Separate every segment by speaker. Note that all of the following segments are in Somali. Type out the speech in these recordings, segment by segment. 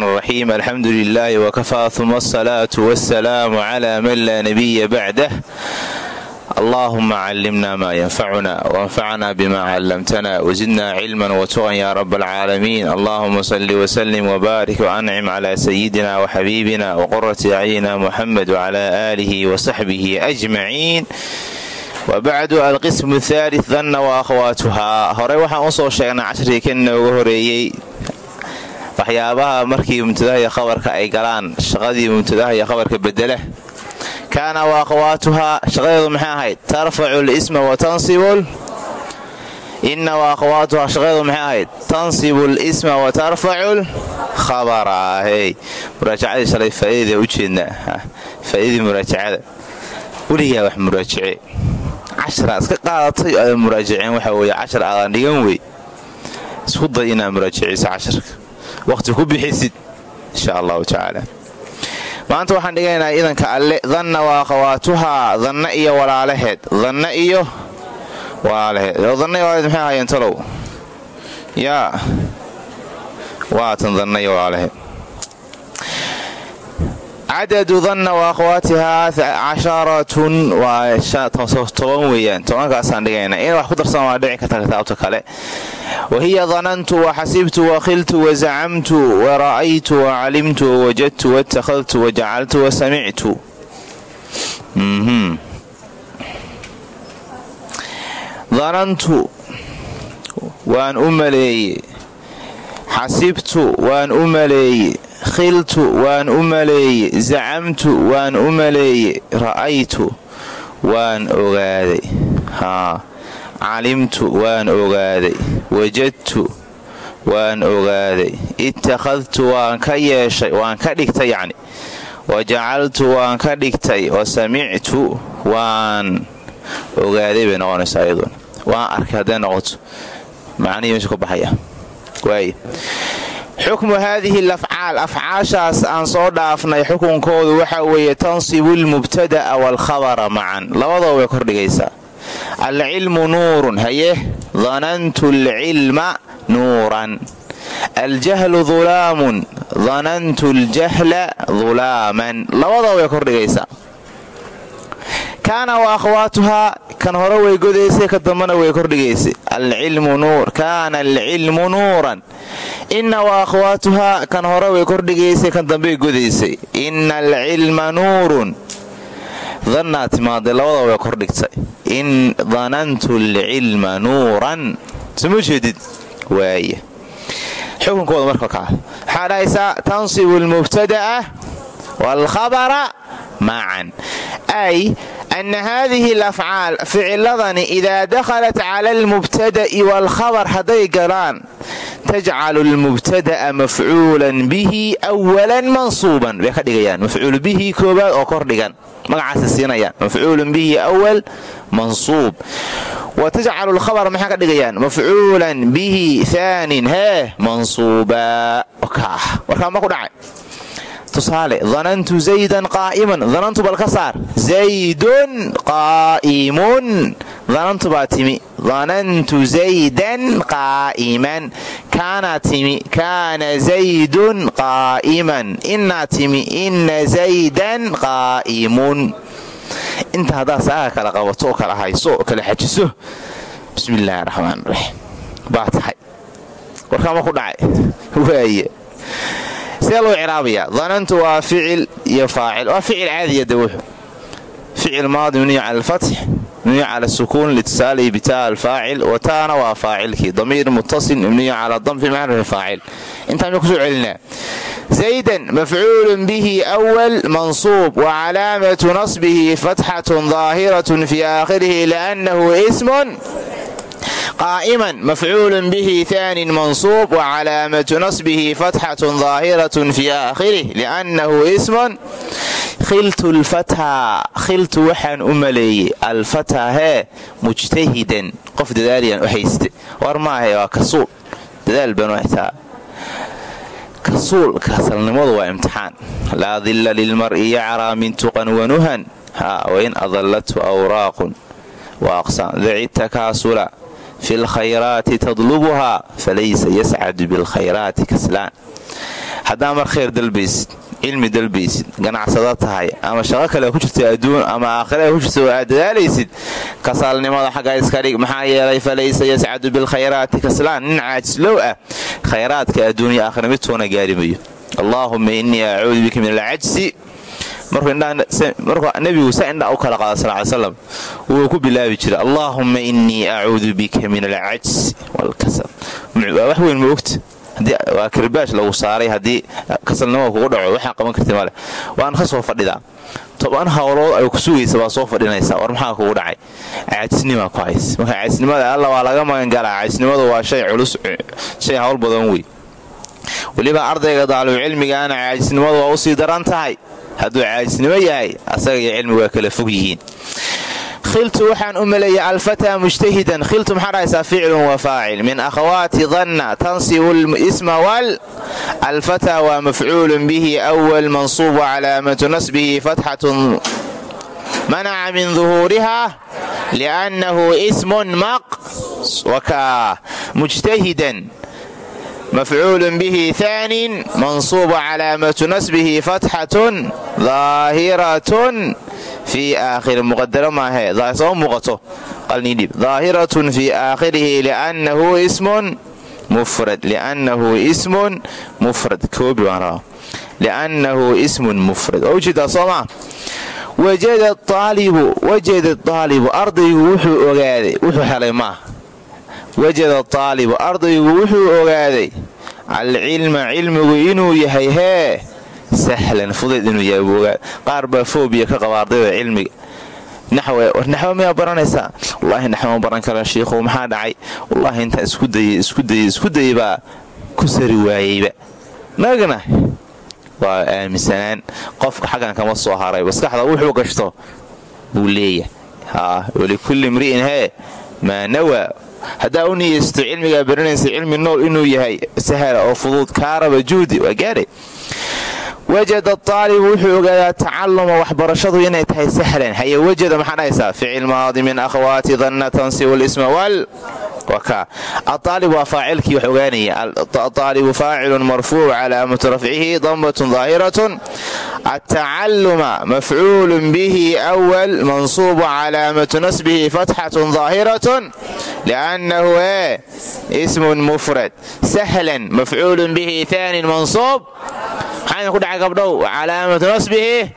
Speaker 1: raxiim alxamdu lilaahi wakafaa uma asalaatu wasalaamu cala man laa nabiya bacdah allaahuma callimna maa yanfacuna wanfacna bima callamtana wazidna cilman watuqan ya rab alcaalamiin allahuma salli wasalim wbaarik wancim cla sayidina waxabiibina waqurati acyina muxamed wcla aalihi wasaxbihi ajmaciin wabacdu alqismu thaali danna wa akhwaatuhaa horey waxaan u soo sheegnay cashrigii ka inooga horeeyey waxyaabaha markii mubtadaha iyo khabarka ay galaan shaqadii mubtadaha iyo khabarka bedela kaana wa akhwaatuhaa shaqadeedu maxay ahayd? Tarfacu lisma wa tansibul inna wa akhwaatuhaa shaqadeedu maxay ahayd? Tansibu lisma wa tarfacu lkhabara. Hey muraajacadii shalay faaidada ujeednaa faaidadii muraajacada. Weligaa wax muraajace cashara iska qaadatay aada muraajaceen waxa weye cashar aadaan dhigan wey. Isku day inaad muraajacayso casharka waqti ku bixisid insha allahu tacaala. Maanta waxaan dhiganaynaa idanka alle danna waa akhawaatuhaa danna iyo walaalaheed danna iyo walaalaheed. Danna iyo walaalaheed maxay ahaayeen talow? Yaa waatan danna iyo walaalaheed cadadu danna wa akhwaatihaa casharatun waa toban weeyaan tobankaasaan dhigaynaa in wax ku darsan waa dhici karta kitaabta kale wahiya danantu waxasibtu wakhiltu wazacamtu wara'aytu wacalimtu wawajadtu watakhadtu wajacaltu wasamictu danantu waan u maleeye xasibtu waan u maleeye khiltu waan u maleeye zacamtu waan u maleeye ra'aytu waan ogaaday haa calimtu waan ogaaday wajadtu waan ogaaday ittakhadtu waan ka yeeshay waan ka dhigtay yacni wa jacaltu waan ka dhigtay wa samictu waan ogaaday bay noqonaysaa iyaduna waan arkay hadday noqoto macnihii meesha ku baxaya waay xukmu haadihi alafcaal afcaashaas aan soo dhaafnay xukunkoodu waxa weeye tansibu lmubtada'a waalkhabara macan labadaba way kordhigaysaa. Alcilmu nuurun haye? Danantu alcilma nuuran. Aljahlu dulaamun danantu aljahla dulaaman labadaba way kordhigaysaa kaana wa akhwaatuhaa kan hore way godaysay ka dambana way kordhigaysay alcilmu nuur kaana alcilmu nuuran. Inna wa akhwaatuhaa kan hore way kordhigaysay kan dambey godaysay inna alcilma nuurun. Dannaa timaaday labadaba way kordhigtay in danantu alcilma nuuran. Soma jeedid? Waaya xukunkooda marka waxaa dhahaysaa tansibu almubtada'a waalkhabara macan ay ana haadihi alafcaal ficiladani idaa dakhalat cala almubtada'i waalkhabar hadday galaan tajcalu almubtada'a mafcuulan bihi awalan mansuuban bay ka dhigayaan bihi koobaad oo kor dhigan magacaasa siinayaan mafcuulun bihi awal mansuub wa tajcalu lkhabar maxay ka dhigayaan mafcuulan bihi thaanin hee mansuuba warkaa ma ku dhacay tusaale danantu zaydan qaa'iman danantu bal ka saar. Zaydun qaa'imun danantu baa timi. Danantu zaydan qaa'iman kaanaa timi. Kaana zaydun qaa'iman innaa timi. Inna zaydan qaa'imun. Inta haddaad saaga kala qabato kala hayso kala xajiso bismi illaahi raxmaan raxiim baa ku dhacay? Waaye see loo ciraabayaa danantu waa ficil iyo faacil. Waa ficil caadiya de wuxu ficil maadi mabniyu cala alfatx mabniyu cala sukuun litisaalihi bitaa alfaacil wa taana waa faacilkii. Damiir muttasil mabniyu cala dam fi maxrifi faacil. Intaan ku soo celinaa. Zaydan mafcuulun bihi awal mansuub wa calaamatu nasbihi fatxatun daahiratun fi aakhirihi liannahu ismun qaa'iman mafcuulun bihi thaanin mansuub wa calaamatu nasbihi fatxatun daahiratun fi aakhirih liannahu ismun khiltu lfataa khiltu waxaan u maleeyey alfataa hee mujtahidan qof dadaaliyaan u hayste war maahe waa kasuul dadaal baan u haytaa kasuul kasalnimadu waa imtixaan laa dilla lilmar'i yacraa min tuqan wanuhan wain adallathu awraaqun wa aqsaan daci takaasula fi lkhayraati tadlubuhaa falaysa yascadu bilkhayraati kaslaan. Haddaa mar khayr dalbaysid cilmi dalbaysid ganacsado tahay ama shaqo kale ku jirta adduun ama aakhira ku jirta oo aad dadaalaysid kasaalnimada xagga iska dhig. Maxaa yeelay falaysa yascadu bilkhayraati kaslaan. Nin caajislow ah khayraadka adduun iyo aakhira midtoona gaari mayo markuu nebigu sa indha u kala qaada sal ly slam wuu ku bilaabi jira allaahumma innii acuudu bika min alcajsi walkasal. Wax weyn ma ogta waa kirbaash lagu saaray haddii kasalnimada kugu dhaco waxaa qaban karti male waan ka soo fadhidaa. Toban howlood ay ku sugaysa baa soo fadhinaysa war maxaa kugu dhacay? Caajisnimaa ku hays. Marka caajisnimada alla waa laga magangalaa caajisnimadu waa shay culus shay hawl badan wey weliba ardayga daalibcilmigaana caajisnimadu waa u sii daran tahay hadduu caajisnimo yahay asaga iyo cilmi waa kala fog yihiin. Khiltu waxaan u maleeyay alfataa mujtahidan. Khiltu maxaa dhahaysaa ficlun wa faacil. Min akhawaati danna tansibu lisma wal alfataa waa mafcuulun bihi awal mansuubu calaamatu nasbihi fatxatun manaca min duhuuriha liannahu ismun maq wakaa mujtahidan mafcuul bihi ثaani mansuuba calaamatu nasbihi fatxatun daahiratun fii aakhiri muqadaro maahe soo muuqato qalniidhib daahiratun fii aakhirihi liannahu ismun mufrad liannahu ismun mufrad koobi baan rabaa liannahu ismun mufrad waa u jeedaa soo maa wajada aalibu wajada aalibu ardaygu wuxuu ogaaday wuxuu helay maaha wajada taalibu ardaygu wuxuu ogaaday alcilma cilmigu inuu yahay hee sahlan fudayd inuu yahay buu qaar baa foobiya ka qaba ardayda cilmiga. Naxwe war naxwe miyaa baranaysaa? Wallaahi naxwe ma baran kara shiikhow maxaa dhacay? Wallaahi intaan isku dayay isku dayay isku dayay baa ku sari waayeyba. Nagna waa aaminsanaan. Qofka xaggan kama soo haray maskaxda wuxuu gashto buu leeyahay. Walikulli imri'in hee maa nawaa haddaa u niyeysto cilmigaa baranaysa cilmi nool inuu yahay sahla oo fudud kaaraba juhdi waa gaadhay wajada aalibu wuxuu ogaadaa tacaluma waxbarashadu inay tahay sahlan haye wajada maxaa dhahaysaa ficil maadi min akhwaati danna tansibu lisma wal aaalib waa faacilkii wax ogaanaya aalibu faacilun marfuuc calaamatu rafcihi dambatun daahiratun atacaluma mafcuulun bihi awal mansuubu calaamatu nasbihi fatxatun daahiratun liannahu e ismun mufrad sahlan mafcuulun bihi taanin mansuub dhacay gabdhow calaamatu nasbihi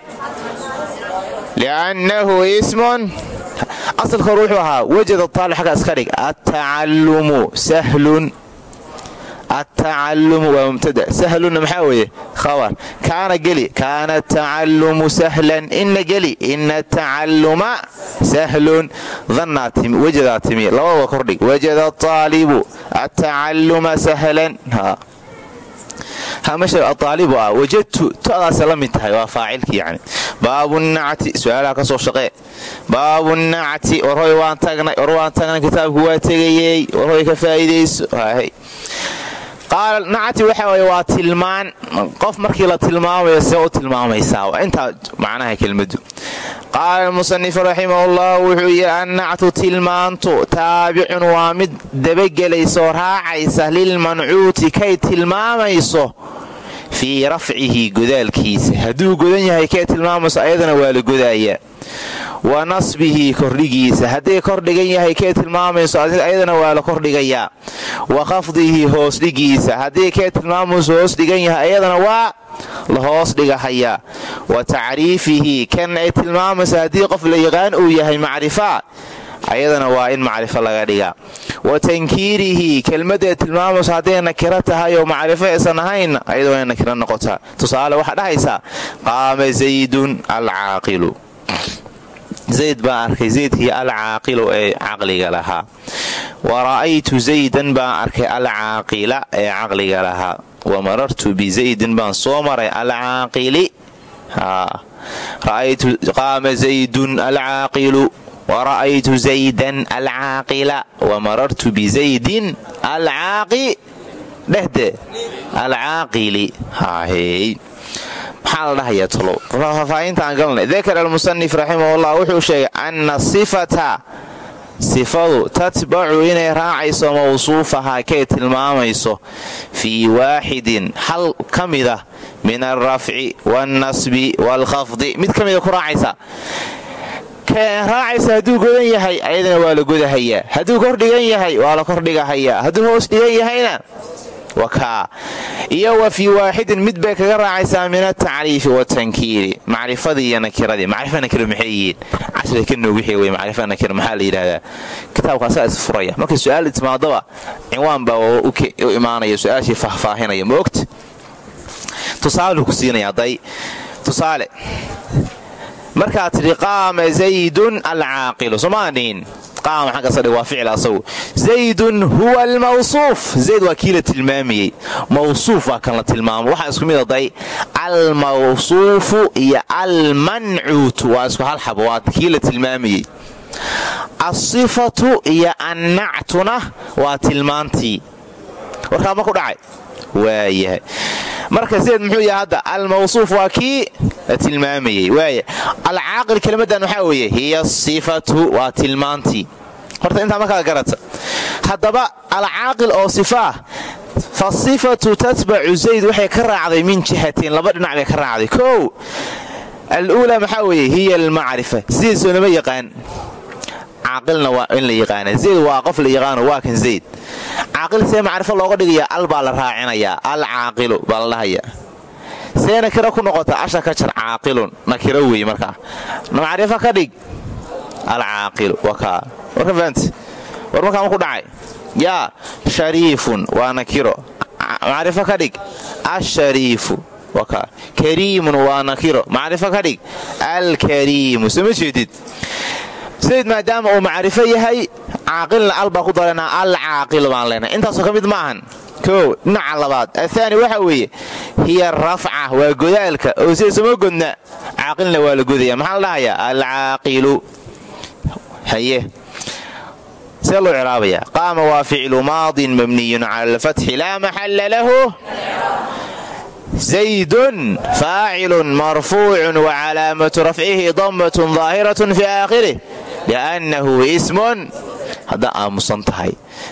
Speaker 1: liannahu ismun asalka hore wuxuu ahaa wajada taalib xagga iska dhig atacalumu sahlun atacalumu waa mubtada sahlunna maxaa weeye khabar kaana geli kaana atacalumu sahlan ina geli ina atacaluma sahlun danaa timi labadaba kordhig wajada aalibu atacaluma sahlan aalibu ah wajadtu todaasa la mid tahay. Waa faacilki yani baabunacti su'aalaha ka soo shaqee. Baabunacti warhoy waan tagnay war waan tagnay kitaabku waa tegayey warhoy ka faa'iidayso nacti waxa weye waa tilmaan. Qof markii la tilmaamayo see u tilmaamaysaa. Intaa macnaha kelmadu qaala almusanifu raximahullah wuxuu yidhi annactu tilmaantu taabicun waa mid dabagelaysaoo raacaysa lilmancuuti kay tilmaamayso fii rafcihi godaalkiisa. Hadduu godan yahay kay tilmaamayso ayadana waa la godaaya wa nasbihi kordhigiisa haddii kordhigan yahay kee tilmaamayso? Ayadana waa la kordhigayaa wa khafdihi hoosdhigiisa haddii kee tilmaamayso hoos yahay ayadana waa la hoos dhigahayaa wa tacriifihi. Kan ay tilmaamayso haddii qof la yaqaan uu yahay macrifa ayadana waa in macrifo laga dhigaa. Wa tankiirihi. Kelmaddae tilmaamayso hadday nakiro tahay oo macrifo aysan ahayn in nakiro noqotaa. Tusaale waxaa dhahaysaa qaama zaydun alcaaqilu zayd baan arkay zaydkii alcaaqilu ee caqliga lahaa. Wa ra'aytu zaydan baan arkay alcaaqila ee caqliga lahaa. Wa marartu bizaydin baan soo maray alcaaqili qaama zaydun alcaaqilu wa ra'aytu zaydan alcaaqila wa marartu bizaydin alcaaqi dhehde. Alcaaqili maxaa la dhahayaa tolow faahfaahintaan galnay dakara almusanif raximahullah wuxuu sheegay anna sifata sifadu tatbacu inay raacayso mawsuufahaa kay tilmaamayso fii waaxidin hal ka mida min alrafci waalnasbi waalkhafdi mid ka mida ku raacaysa. Raacaysa hadduu godan yahay ayadana waa la godahayaa hadduu kordhigan yahay waa la kordhigahayaa hadduu hoos dhigan yahayna iyo wa fii waaxidin mid bay kaga raacaysaa min atacriifi watankiiri macrifadii iyo nakiradii. Macrifa nakira maxay yihiin? Casriga ka noogixi wey macrifa nakira maxaa la yidhahdaa? Kitaabkaasaa is furaya. Markay su'aal timaadaba cinwaan baa u imaanaya su'aashii faahfaahinaya. Tusaaluu ku siinaya day tusaale. Markaad tidhi qaama zaydun alcaaqilu somaanihin zaydun huwa almawsuuf. Zayd waa kii la tilmaamayey mawsuuf waa kan la tilmaamo. Waxaa isku mid aday almawsuufu iyo almancuutu waa isku hal xabo waa kii la tilmaamayey asifatu iyo annactuna waa tilmaantii. Warkaa ma ku dhacay waayahay. Marka zayd muxuu yahay hadda almawsuuf waa kii la tilmaamayey waaya alcaaqil kelimadan waxaa weeye hiya sifatu waa tilmaantii. Horta intaa markaa garata. Haddaba alcaaqil oo sifa ah fa sifatu tatbacu zayd waxay ka raacday min jihateen laba dhinac bay ka raacday. Kow aluulaa maxaa weeye hiya almacrifa. Sidiisoo lama yaqaan caaqilna waa in la yaqaana zayd waa qof la yaqaano waa kan zayd. Caaqil see macrifo looga dhigaya al baa la raacinayaa al caaqilu baa la dhahayaa see nakira ku noqota asha ka jar caaqilun nakiro weeye markaa. Macrifo ka dhig al caaqilu wakaa warka fahanti war markaa ma ku dhacay? Yaa shariifun waa nakiro macrifo ka dhig ashariifu kariimun waa nakiro macrifo ka dhig alkariimu soo ma jeedid zayd maadaama uu macrifo yahay caaqilna al baa ku daranaa al caaqil baan leenahay. Intaasoo ka mid maahan koow dhinaca labaad. Athaani waxa weeye hiya rafca waa godaalka. Oo sida sama godna caaqilna waa la godaya maxaa la dhahayaa? Alcaaqilu haye. See loo ciraabaya. Qaama waa maadin mabniyun cala alfatxi laa maxalla lahu. Zaydun faacilun marfuucun wa calaamatu rafcihi dammatun daahiratun fi liannahu ismun haddaa aamusan tahay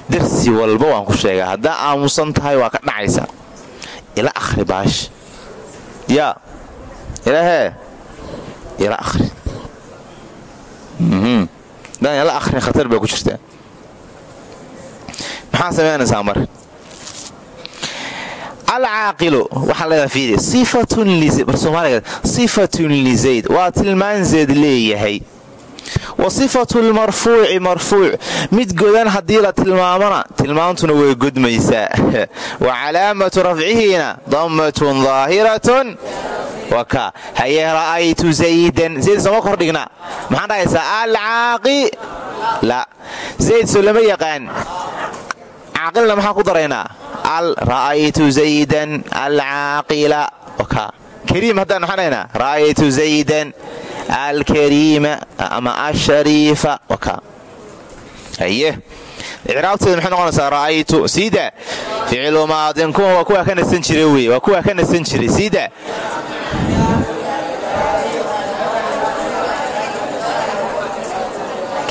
Speaker 1: darsi walba waan ku sheegaa haddaa aamusan tahay waa ka dhacaysa ila akhri baash yaa ilahee ila akhri hadaan ila akhrin khatar bay ku jirtaa maxaa samaynaysaa mar alcaaqilu waxaa bar soomaaliga sifatun lizayd waa tilmaan zayd leeyahay wa sifatu lmarfuuci marfuuc mid godan haddii la tilmaamona tilmaamtuna way godmaysaa wa calaamatu rafcihiina dammatun daahiratun waka haye ra'aytu zaydan. Zayd sooma kordhigna maxaan dhahaysaa alcaaqi. La. Zayd soo lama yaqaan. Caaqilna maxaan ku daraynaa al ra'aytu zaydan alcaaqila kariim haddaan maxaan alkariima ama ashariifa icraabteeda maxay noqonaysaa? Ra'aytu siida ficilu maadin kuwa waa kuwaa ka nasan jira wey waa kuwaa ka nasan jiray siida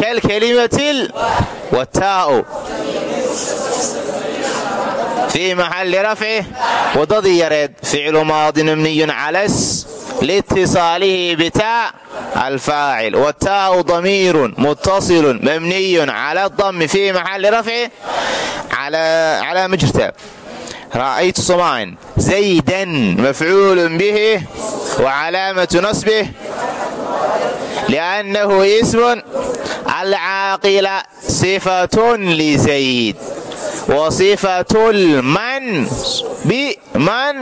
Speaker 1: kalkalimatil wataa'u fii maxalli rafci waddadii yareed ficlu maadin mabniyun calas liitisaalihi bitaa alfaacil wataa'u damiirun muttasilun mabniyun cala dami fii maxalli rafci calaa ma jirta ra'aytu somaan zaydan mafcuulun bihi wa calaamatu nasbih liannahu ismun alcaaqila sifatun lizayd wa sifatulman biman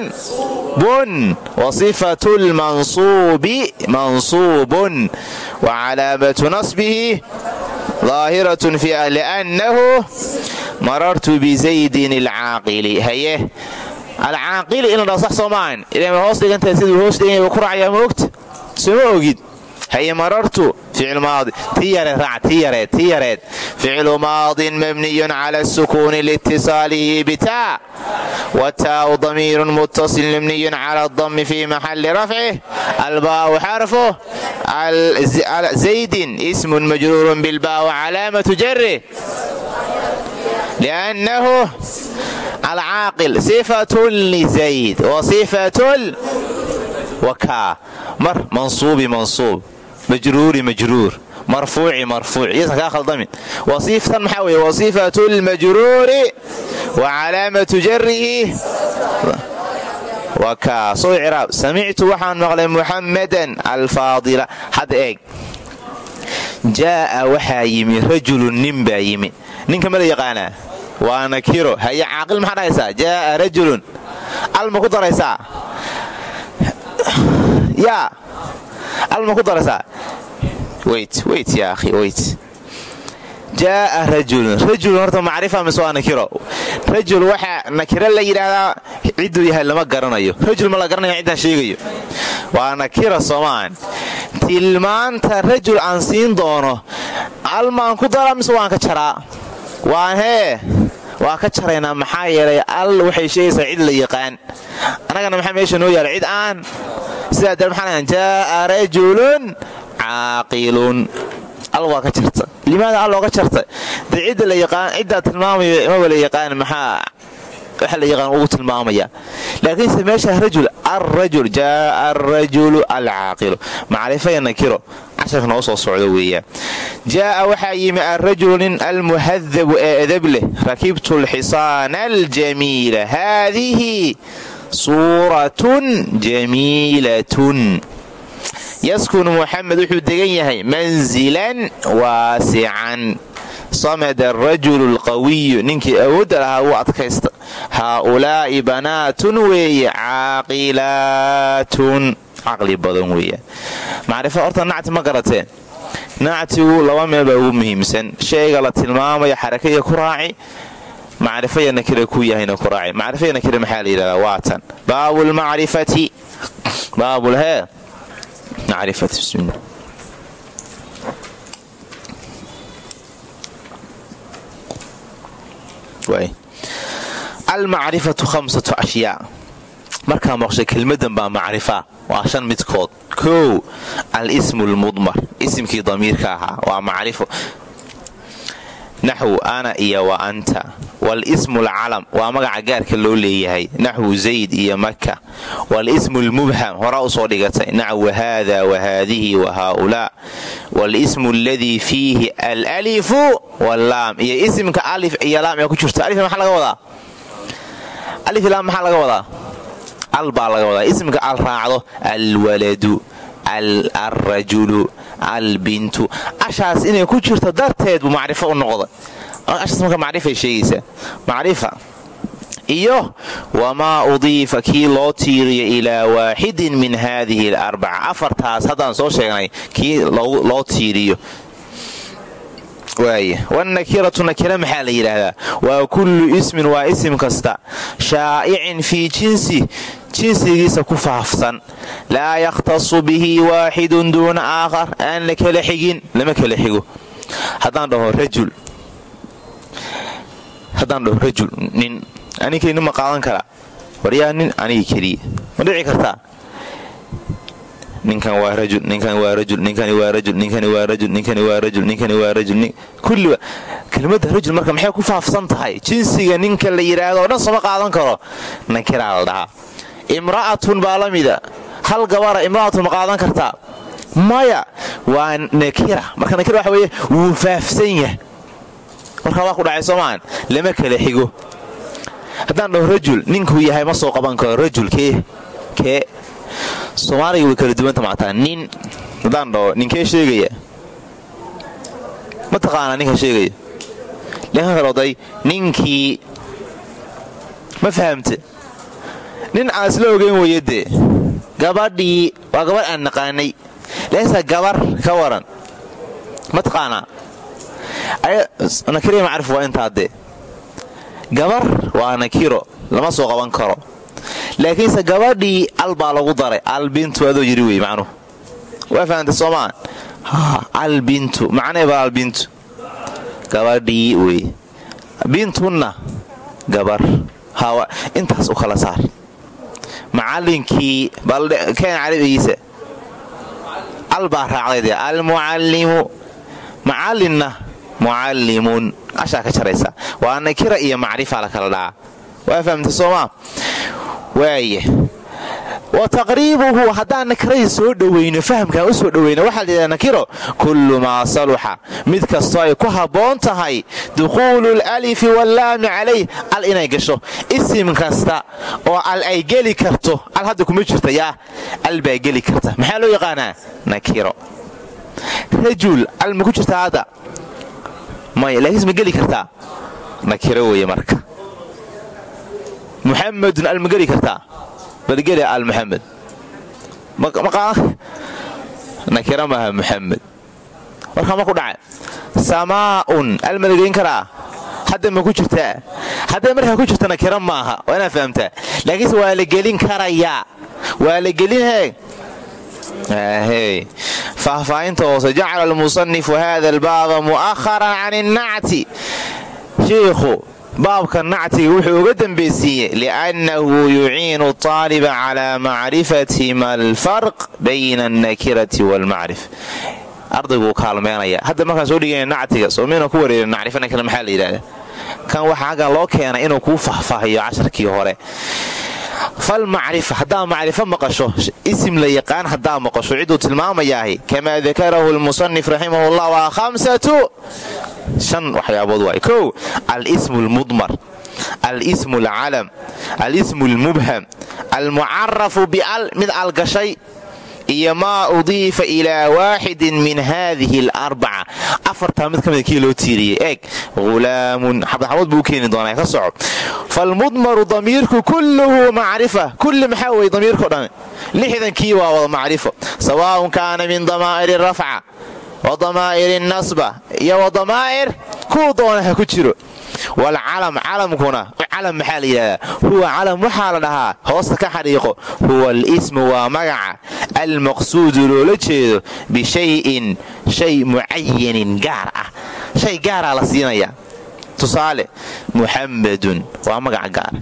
Speaker 1: bun wa sifatulmansuubi mansuubun wa calaamatu nasbihi daahiratun fi liannahu marartu bizaydin alcaaqili haye alcaaqili in la dhao sax soomaaan ilaa hoos dhigantahay siduu hoos dhiganya ku racyaa maogta sooma ogid haye marartu tii yareed ficlu maadin mabniyun cala sukuuni liitisaalihi bitaa wataau damiirun muttasil mabniyun cala dami fi maxali rafcih albaau xarfu zaydin ismun majruurun bilbaa wacalaamatu jarih liannahu alcaaqil sifatun lizayd wa sifatun wakaa mar mansuubi mansuub majruuri majruur marfuuci marfuuc iyasan kaa khaldamin wasiiftan maxaa weeye wasiifatu lmajruuri wa calaamatu jarihi waa kaa soo ciraab samictu waxaan maqlay muxammadan alfaadila hadda eeg jaa'a waxaa yimi rajulun nin baa yimi ninka mala yaqaanaa waa nakiro haye caaqil maxaa dhahaysaa jaa'a rajulun al ma ku al ma ku daraysaa weyt yaa akhi weyt jaa'a rajulun rajulun horta macrifa mise waa nakiro rajul waxaa nakiro la yidhaahdaa cidduu yahay lama garanayo. Rajul ma la garanayo ciddaan sheegayo. Waa nakira soomaan. Tilmaanta rajul aan siin doono almaan ku daraa mise waan ka jaraa? Waan hee waa ka jaraynaa maxaa yeelay al waxay sheegaysaa cid la yaqaan. Annagana maxaa meesha noo yaalla cid aan. Sidaa dare maxaa jaa'a rajulun caaqilun. Al waa ka jarta. Limaada al looga jarta. Dee la yaqaan ciddaa tilmaamaya maba la yaqaan maxaa waxa la yaqaan ugu tilmaamaya. Laakiinse meesha rajul arrajul jaaa arajulu alcaaqilu. Macrifaya nakiro casharka noo soo socdo weeyaan jaa'a waxaa yimi arrajulu nin almuhadabu ee edab leh rakibtu alxisaana aljamiila. Haadihi suuratun jamiilatun. Yaskunu muxamed wuxuu degan yahay manzilan waasican. Samada arajulu alqawiyu ninkii awoodda lahaa wuu adkaysta. Haaulaa'i banaatun weeye caaqilaatun caqli badan weeyaan macrifo horta nacti ma garateen nactigu laba meel baa ugu muhiimsan. Shayga la tilmaamayo xarakaya ku raaci macrifaya nakira ku yahayna ku raaci. Macrifaya nakira maxaa la yidhahdaa? Waatan baabulmacrifati baabulhee macrifati. Bismillah. Almacrifatu hamsatu ashyaa markaa maqshay kelmadan baa macrifa. Waa shan midkood. Kow al-ismu lmudmar isimkii damiirka ahaa. Waa macrifo naxwu ana iyo wa anta. Wal-ismu alcalam. Waa magaca gaarka loo leeyahay. Naxwu zayd iyo maka wal-ismu lmubham horaa u soo dhigatay. Naxwu haada wa haadihi wa haaulaa. Wal-ismu aladii fiihi alalifu wallaam. Iyo isimka alif iyo laam ee ku jirta. Alif maxaa laga wadaa al baa laga wadaa. Isimka al raacdo alwaladu alrajulu albintu ashaas inay ku jirto darteed buu macrifo u noqday. Ashaas marka macrifay sheegaysaa macrifa. Iyo wamaa udiifa kii loo tiiriyo ilaa waaxidin min haadihi alarbaca afartaas haddaan soo sheegnay kii loo tiiriyo. Wanakiratu nakira maxaa la yidhaahdaa. Waa kullu ismin waa isim kasta. Shaa'icin fii jinsi jinsigiisa ku faafsan. Laa yakhtasu bihi waaxidun duuna aakhar. Aan la kala xigin lama kala xigo. Haddaan dhaho rajul haddaan dhaho rajul nin aninkay nin ma qaadan karaa. Waryaa nin aniga keliya. Ma dhici kartaa? Ninkan waa rajul ninkan waa rajul ninkani waa rajul ninkani waa rajul ninkani waa rajul ninkani waa rajul kulliba kelmadda rajul marka maxay ku faafsan tahay? Jinsiga ninka la yidhaahdo o dhan sama qaadan karo. Nakiraa la dhahaa imra'atun baa la hal gabara imra'atun ma qaadan kartaa maya. Waa nakira. Marka nakira waxa weeye wuu faafsan yahay. Markaa waa ku dhacay soomaan lama kala xigo. Haddaan dhaho rajul ninkuu yahay ma soo qaban karo. Rajul kee soomaaliga way kala duwanta mactaa nin haddaan dhaho ninkee sheegaya? Ma taqaanaa ninka sheegaya? Laakiin kale oday ninkii ma fahamte nin aan isla ogeyn weye dee gabadhii waa gabadh aan naqaanay. Laakiinse gabar ka waran. Ma taqaanaa nakiro macrif waa intaa dee gabar waa nakiro lama soo qaban karo. Laakiinse gabadhii al baa lagu daray. Al bintu adoo yiri wey macnuhu. Waa fahamtay soomaan? Albintu macnaheeba albintu gabadhii wey. Bintunna gabar. Intaas u kala saar macallinkii keen carabigiisa al baa raacday dee almucallimu. Macallinna mucallimun. Ashaa ka jaraysa. Waa nakira iyo macrifa la kala dhaca waa fahamtay soomaa waaye wa taqriibuhu haddaan nakiradii soo dhoweyno fahamkaan u soo dhoweyno waxaa layidhaha nakiro kullu maa saluxa. Mid kastoo ay ku habboon tahay dukhuulu lalifi wallaami calayh. Al inay gasho isim kasta oo al ay geli karto. Al hadda kuma jirta yaa al baa geli karta. Maxaa loo yaqaanaa? Nakiro. Rajul al ma ku jirtaa hadda? May laakiinse ma geli nakiro weeye marka. Muxamedun al ma geli kartaa balgeli al muxamed nakira maaha muxamed warkaa ma ku dhacay samaa'un al ma lageyn karaa hadda ma ku jirtaa hadday markaa ku jirta nakira waa inaad fahamtaa laakiinse waa la gelin karayaa waa la gelin hee faahfaahinta hoose. Jacala almusanifu hada albaaba mu'aharan can innacti shiikhu baabka nactiga wuxuu uga dambaysiiyey liannahu yuciinu taaliba calaa macrifati ma alfarq bayna alnakirati waalmacrif ardayguu kaalmeynaya. Hadda markaan soo dhigayna nactiga soomeyna ku wareerin nacrifa nakira maxaa la yidhahda kan waxaa loo keenay inuu kuu faahfaahiyo casharkii hore. Falmacrifa haddaa macrifo maqasho isim la yaqaan haddaa maqasho cidduu tilmaamayaahi kamaa dakarahu lmusanif raximahullah waa khamsatu shan waxyaabood waay. Kow alismu lmudmar alismu alcalam alismu lmubham almucarafu bial mid algashay iyo maa udiifa ilaa waaxidin min haadihi alarbaca afartaa mid ka mida kii loo tiiriyey. Eeg hulaamun xabadxabood buu keeni doonaa ka soco falmudmaru damiirku kulluhu macrifa. Kulli maxaa weye damiirko dhan? Lixdankii waa wada macrifo. Sawaaun kaana min damaa'iri rafca wa damaa'iri nasba iyo wa damaa'ir kuu doona ha ku jiro. Walcalam calamkuna calam maxaa la yidhahdaa? Huwa calam waxaa la dhahaa hoosta ka xadhiiqo huwa alismu waa magaca. Almaqsuudu loola jeedo bishayin shay mucayanin gaar ah. Shay gaaraa la siinaya tusaale muxammadun waa magaca gaar.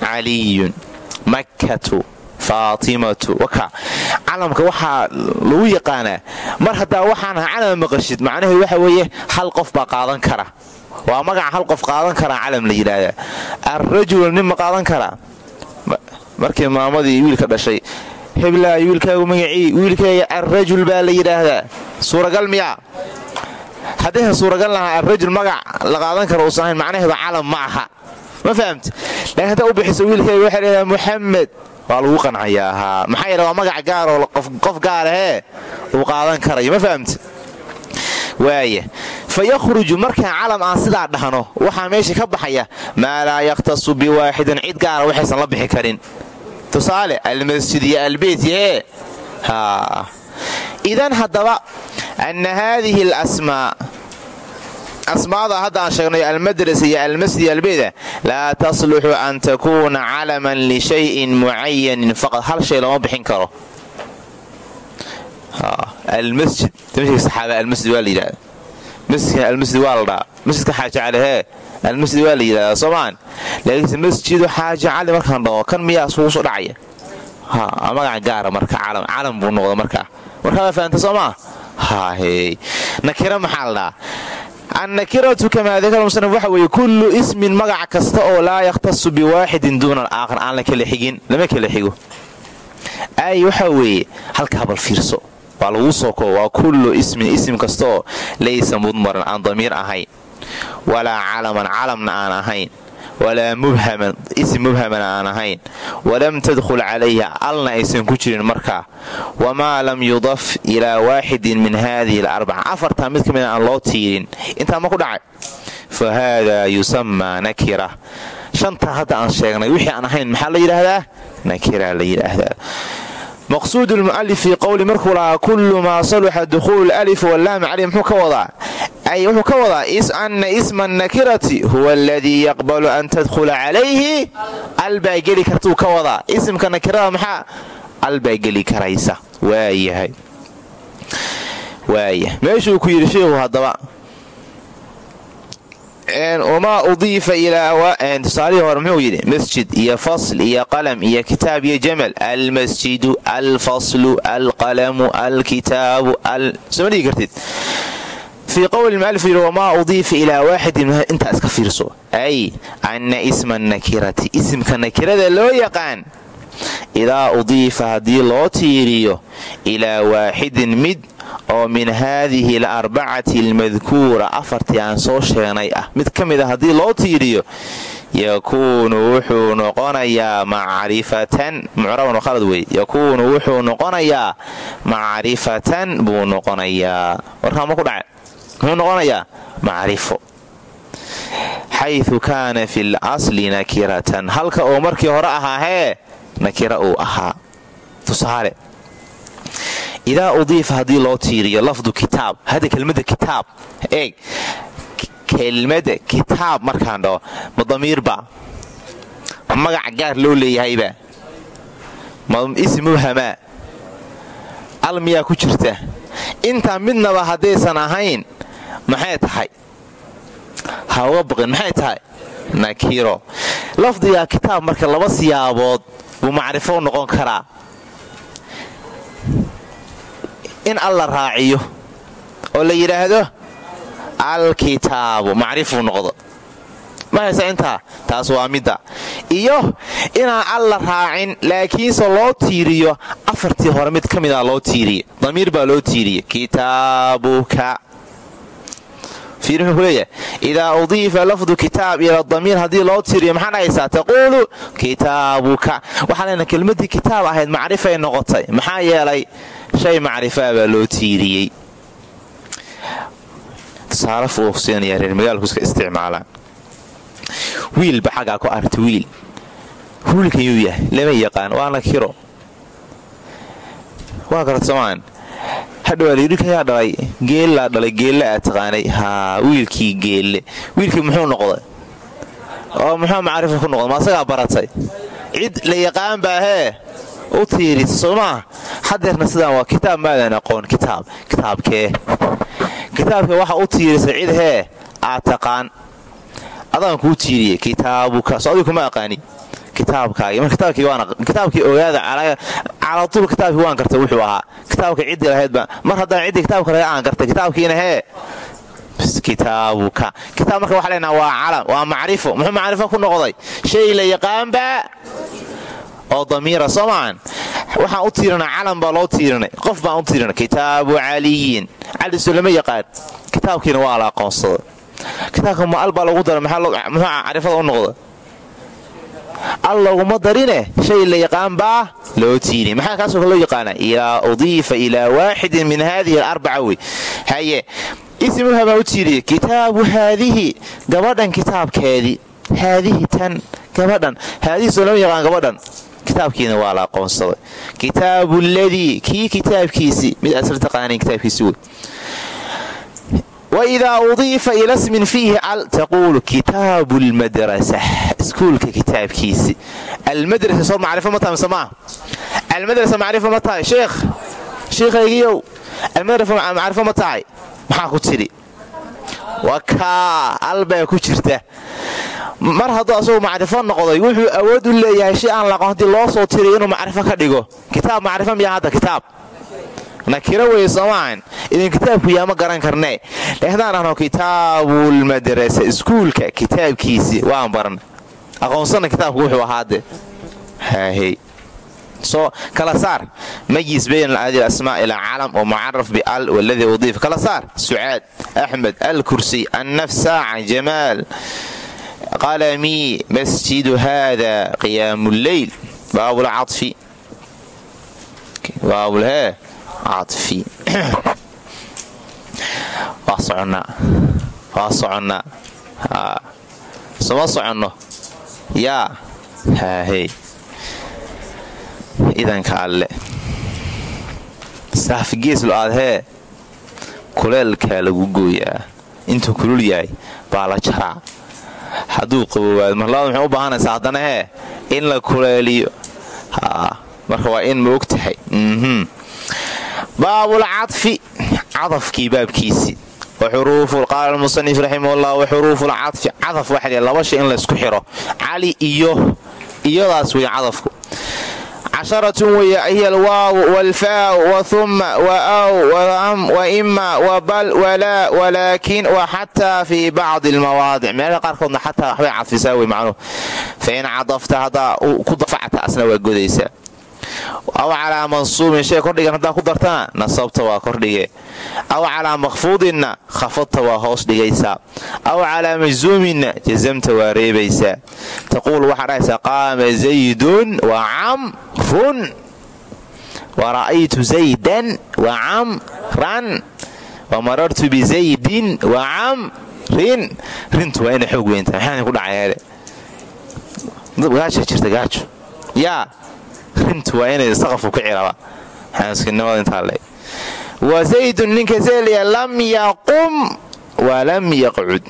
Speaker 1: Caliyun makkatu faatimatu. Waka. Calamka waxaa lagu yaqaanaa mar haddaa waxaan aha maqashid macnaheedu waxa weeye hal qof baa qaadan kara. Waa magaca hal qof qaadan karaa calam la yidhaahdaa alrajulu nin ma qaadan karaa markii maamadii wiilka dhashay heblaay wiilkaagu magacii wiilkayga alrajul baa la yidhaahdaa. Suuragal miyaa haddaysan suuragal lahaa alrajul magac la qaadan karo uusan ahayn macnaheedu calam ma aha. Ma fahamti laakiin haddaa u bixiso wiilkayga waxay leedahay muxamed waa lagu qancayaa haa. Maxaa yeele waa magac gaaroo qof gaarahee uu qaadan karayo ma fahamti? Waaya fa yakhruju markaan calam aan sidaa dhahno waxaa meesha ka baxaya maa laa yakhtasu biwaaxidin. Cid gaara waxaysan la bixi karin. Tusaale almasjid iyo albeyt haa. Idan haddaba anna haadihi alasmaa asmaada hadda aan sheegnay almadrasa iyo almasjid iyo albeyda laa tasluxu an takuuna calaman lishayin mucayanin faqad hal shay lama bixin karo. Almasjid masjidka saxaaba almasjid waa la yidhahdaa soomaan laakiinse masjidu xaaja cali markaan dhaho kan miyaa isugu soo dhacaya? Ha magaca gaara marka calam buu noqda markaa markaa waa fahamta soo maa nakira maxaa la dhahaa annakiratu kamaa dakara musanaf waxa weeye kullu ismin magac kasta oo laa yakhtasu biwaaxidin duuna alaakhar aan la kala xigin lama kala xigo. Ay waxa weeye halkaa bal fiirso waa laguu soo koo waa kullu ismin isim kasta oo laysa mudmaran aan damiir ahayn walaa calaman calamna aan ahayn walaa mubhaman isim mubhamana aan ahayn walam tadkhul calayhi alna aysan ku jirin markaa wamaa lam yudaf ilaa waaxidin min haadihi alarbaca afartaa mid ka mida aan loo tiirin intaa ma ku dhacay fa haadaa yusamaa nakira shantaa hadda aan sheegnay wixii aan ahayn maxaa la yidhaahdaa nakira la yidhaahdaa maqsuud lmu'alif fii qowli markuu lahaa kullu maa saluxa dukhuulu alif wallaami caleyh muxuu ka wadaa ay wuxuu ka wadaa ana isma annakirati huwa aladii yaqbalu an tadkhula calayhi albaa geli kartuu ka wadaa isimka nakirada maxaa albaa geli karaysa waayahay waaya meeshuu ku yidhi sheikhu haddaba wamaa udiifa ilaa tusaalihii hore muxuu yidhi? Masjid iyo fasl iyo qalam iyo kitaab iyo jamal. Almasjidu alfaslu alqalamu alkitaabu soma dhigi kartid? Fii qowli mualif yidhi wamaa udiifa ilaa waaxidin. Intaa iska fiirso. Ay anna isma nakirati. Isimka nakirada loo yaqaan idaa udiifa haddii loo tiiriyo ilaa waaxidin mid oo min haadihi alarbacati almadkuura afartii aan soo sheegnay ah. Mid ka mid a haddii loo tiiriyo yakuunu wuxuu noqonayaa macrifatan. Mucraban khalad wey yakuunu wuxuu noqonayaa macrifatan buu noqonayaa. Warkaa ma ku dhaca muxuu noqonayaa macrifo. Xayu kaana fi lasli nakiratan. Halka uu markii hore ahaa hee nakira uu ahaa. Tusaale idaa udiifa haddii loo tiiriyo lafdu kitaab hadda kelmadda kitaab eeg kelmadda kitaab markaan dhaho ma damiirba ma magac gaar loo leeyahayba ma ism mubhamaa al miyaa ku jirta? Intaa midnaba haddaysan ahayn maxay tahay? Ha uga baqin maxay tahay? Nakiro. Lafdiga kitaab marka laba siyaabood buu macrifo noqon karaa. In alla raaciyo oo la yidhaahdo alkitaabu macrifuu noqdo. Ma haysa intaa taas waa midda. Iyo inaan alla raacin laakiinse loo tiiriyo afartii hore mid ka mida loo tiiriye damiir baa loo tiiriye kitaabuka leeyahay idaa udiifa lafdu kitaab ila damiir haddii loo tiiriyo maxaa dhahaysaa taquulu kitaabuka. Waxaa leenaha kelmaddii kitaab ahayd macrifay noqotay. Maxaa yeelay shay macrifaa baa loo tiiriyey. Tusaale fuuqsiinaya reer magaalku iska isticmaalaan. Wiilba xaggaa ku arta wiil. Wiilkayuu yahay lama yaqaan waa nakiro waa garsomaan hadhawaa wiilkayaa dhalay? Baratay? Cid la yaqaan baa hee? U tiirisa soo maa hadeerna sidaan waa kitaab maadan aqoon. Kitaab kitaabkee? Kitaabkee waxa u tiirisa cid hee? Aad taqaan. Adaan kuu tiiriyey. Kitaabuka. So adigu kuma aqaani kitaabkii ogaada calaatul kitaabkii waan gartay wuxuu ahaa. Kitaabka ciddii lahaydba mar haddaan ciddii kitaabka lahayd aan gartay kitaabkiina hee. Kitaabuka. Kitaab marka waxa leenaha waa calam waa macrifo. Muxuu macrifo ku noqday? Shay la yaqaanba oo damiira soo maahan u tiirina calam baa loo tiirinay qof baan u tiirina kitaabu caliyin. Caliso lama yaqaan. Kitaabkiina waa la aqoonsada kitaabka ma al baa lagu dara muxuu carifada u noqda al loguma darine shay la yaqaan baa loo tiiri maxaa kaasoo loo yaqaana idaa udiifa ilaa waaxidin min haadihi alarbaca wey haye ismuhabaa u tiiriye kitaabu haadihi gabadhan kitaabkeedii haadihi tan gabadhan. Haadihiisoo lama yaqaan gabadhan. Kitaabkiina waa la aqoonsaday. Kitaabu ladii kii kitaabkiisii mid asr taqaanayn kitaabkiisi wey waidaa udiifa ila smin fiihi al taquulu kitaabu lmadrasa iskuulka kitaabkiisi almadrasa macrifo ma tahay mise maa almadrasa macrifo ma tahay sheekh shiikhaygiyow almadrasa macrifo ma tahay maxaa ku tidhi jirta mar hadduu asagu macrifo noqday wuxuu awood u leeyahay shay aan laqon haddii loo soo tiriyo inuu ka dhigo kitaab macrifo hadda kitaab nakiro weye soomaahan idin kitaabku yaa ma garan karnee haddaan ahno kitaabulmadrasa iskuulka kitaabkiisii waan baran. Aqoonsana kitaabku wuxuu ahaade kala saar. Majis bayn adi asmaa ila calam oo mucaraf bial waladii udiif. Kala saar. Sucaad axmed alkursi annafsaaca jamaal. Qalamii masjidu hada qiyaamu lleyl baabulcafi waa soconnaa soma soconno? Yaa haahey idanka alle. Saafigeeslo aad hee kuleelkaa lagu gooyaa intuu kulul yahay. Baa la jaraa. Hadduu qaboowaado marlabada maxay u baahanaysaa haddana hee in la kuleeliyo. Marka waa in ma og tahay baabulcadfi cadafkii baabkiisii qaala musanif raximahullah wa xuruufu lcadfi cadaf waxa laba shay in laysku xiro cali iyo iyadaas wey cadafku. casharatun weeye hiya alwaawu walfaau wahumma waaw waima wabal walaa walaakin wa xataa fii bacdi almawaadic. Meelaha qaarkoodna xataa waxbay cadfisaa wey macnuhu. Fain cadafta haddaa ku dafacta asna waa godaysaa aw calaa mansuubin shay kordhigan haddaa ku dartana nasabta waa kordhige aw calaa makfuudinna khafadta waa hoos dhigaysaa aw calaa majzuuminna jazamta waa reebaysaa taquul waxaa dhahaysaa qaama zaydun wa camrun. Wa ra'aytu zaydan wa camran. Wa marartu bizaydin wa camrin. Rintu waa inay xoog weynta maxaa ku dhacayaale gaaja jirta gaajo. Yaa rintu waa inay saqafku ka ciraba. Xaaskinimada intaa le wa zaydun ninka zeelaya lam yaqum wa lam yaqcud.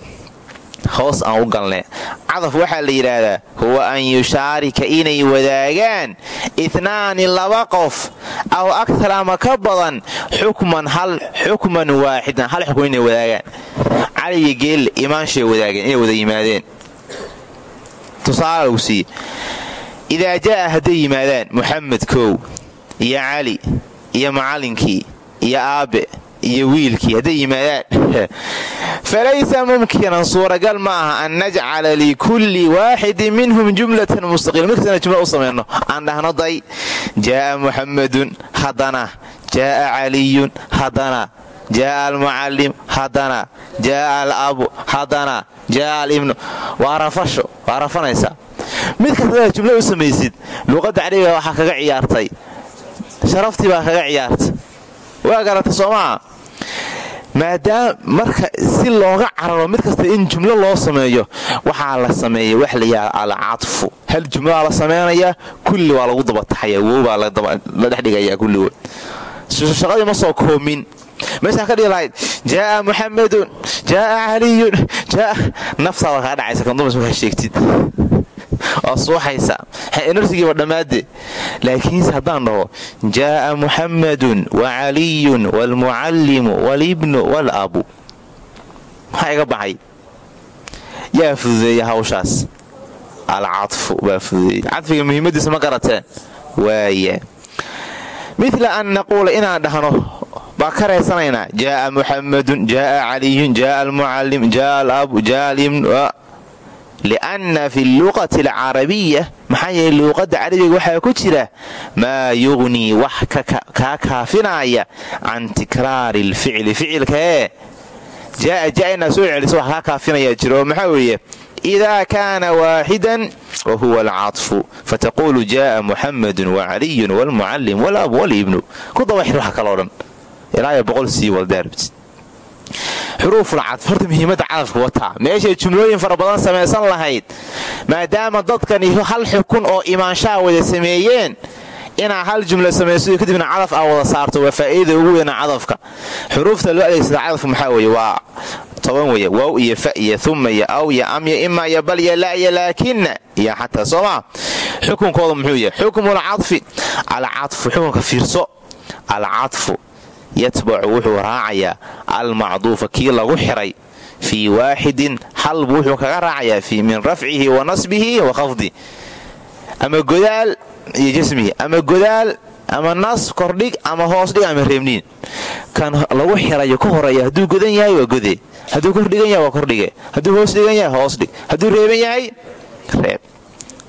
Speaker 1: Hoos aan u galne. Cadaf waxaa la yidhaahdaa huwa an yushaarika inay wadaagaan itnaani laba qof aw aktar ama ka badan xukman hal xukman waaxidan hal xukm inay wadaagaan. Caliyo geelle imaanshay wadaageen inay wada yimaadeen. Tusaale lagu siiye idaa jaa'a hadday yimaadaan muxamed kow iyo cali iyo macallinkii iyo aabbe iyo wiilkii hadday yimaadaan falaysa mumkinan suuragal ma aha an najcala likulli waaxidin minhum jumlatan mustaqila markasna jumla u samayno aan dhahno day jaa'a muxamedun haddana jaa'a caliyun haddana jaa'a almucallim haddana jaa'a alabu haddana jaa'a alibnu waa mid kastadaa jumla u samaysid luuqadda carabiga waxaa kaga ciyaartay. Sharaftii baa kaga ciyaartay. Waa garata soo maadaama marka si looga cararo mid kasta in jumlo loo sameeyo waxaa la sameeya wax layaha alcadfu. Hal jumladaa la samaynayaa kulli waa lagu dabataxaya wow baa la dhexdhigayaa kulligood. Shaqadii ma soo koomin. Meeshaa ka dhigi lahayd jaa'a muxamedun jaa'a caliyun naftaada kaa dhacaysa kandumas markaa sheegtid waa suuxaysa enerjigiiba dhammaade laakiinse haddaan dhaho jaa'a muxammadun wa caliyun waalmucallimu waalibnu waalabu maxaa iga baxay? Yaa fududeeya hawshaas. Alcadfu baa fududeeya. Cadfiga muhiimadiisa ma garateen waaya mila an naquula inaan dhahno baa ka reysanaynaa jaa'a muxammadun jaa'a caliyun jaa'a almucallim jaa'a alabu jaa'a alibnu lianna fi luqati alcarabiya maxaa yeeley luuqadda carabiga waxaa ku jira maa yugnii wax kaa kaafinaya can tikraari alficli ficilka ee jaa'a jaa inaad soo celiso wax kaa jira oo weeye idaa kaana waaxidan wa huwa alcadfu fataquulu jaa'a muxammadun wa caliyun waalmucallim walabu walibnu ku daba xir waxa kaloo dhan ilaayo boqol sii waldaarbid xuruufulcadf horta muhiimadda cadafka wataa meeshay jumlooyin fara badan samaysan lahayd maadaama dadkani hal xukun oo imaanshaha wada sameeyeen inaa hal jumla samayso kadibna cadaf aa wada saarto waa faa'iidada ugu weyna cadafka xuruufta loo adeegsada cadafka maxaa weeye? Waa toban weye waaw iyo fa iyo uma iyo aw iyo am iyo ima iyo bal iyo la iyo laakina iyo xataa soo xukunkooda muxuu yahay? Xukmulcadfi alcadfu xukunka fiirso. Alcadfu yatbacu wuxuu raacayaa almacduufa kii lagu xiray fii waaxidin halbu wuxuu kaga raacayaa fii min rafcihi wa nasbihi wa khafdi. Ama godaal iyo jasmihi ama godaal ama nas kordhig ama hoos dhig ama reebniin. Kan lagu xirayo ka horreeya hadduu godan yahay waa gode hadduu kordhigan yahay waa kordhige. Hadduu hoos dhigan yahay hoos dhig. Hadduu reeban yahay reeb.